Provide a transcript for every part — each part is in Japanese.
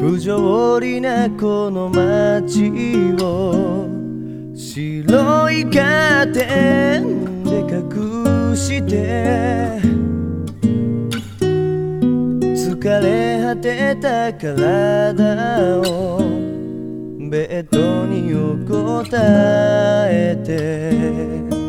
不条理なこの街を白いカーテンで隠して疲れ果てた体をベッドに横たえて。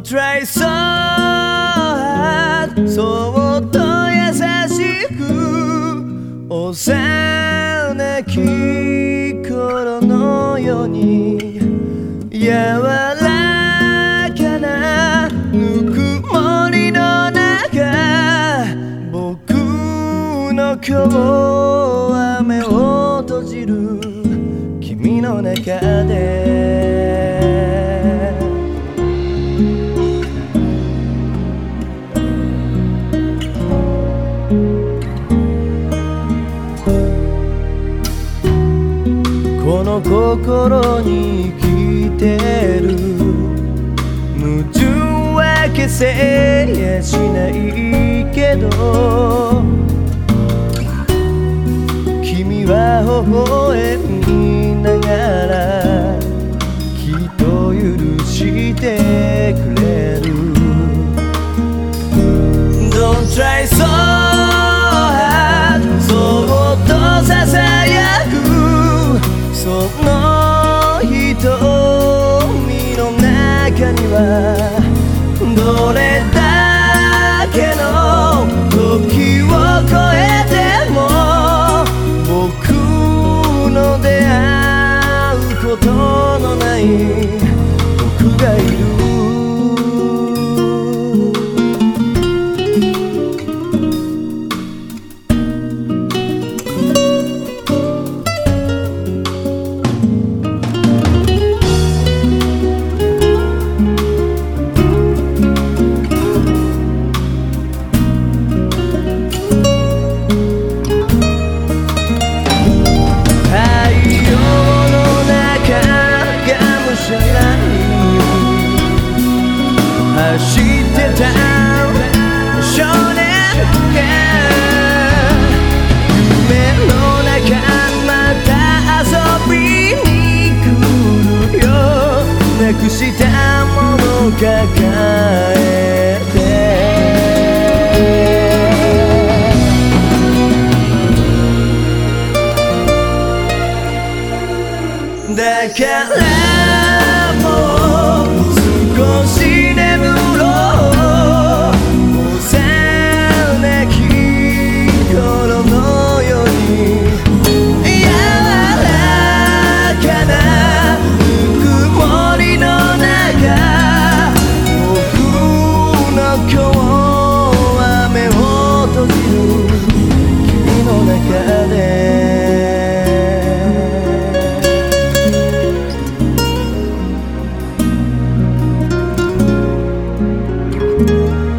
Don't try so hard そっと優しく幼き頃のよ。うに柔らかなぬくもりの中僕の今日雨を閉じる君の中で。この心に生きてる。矛盾は消せやしないけど。君は微笑むどれだけの時を超えても僕の出会うことのないしたもの抱えて。だからもう少し嗯。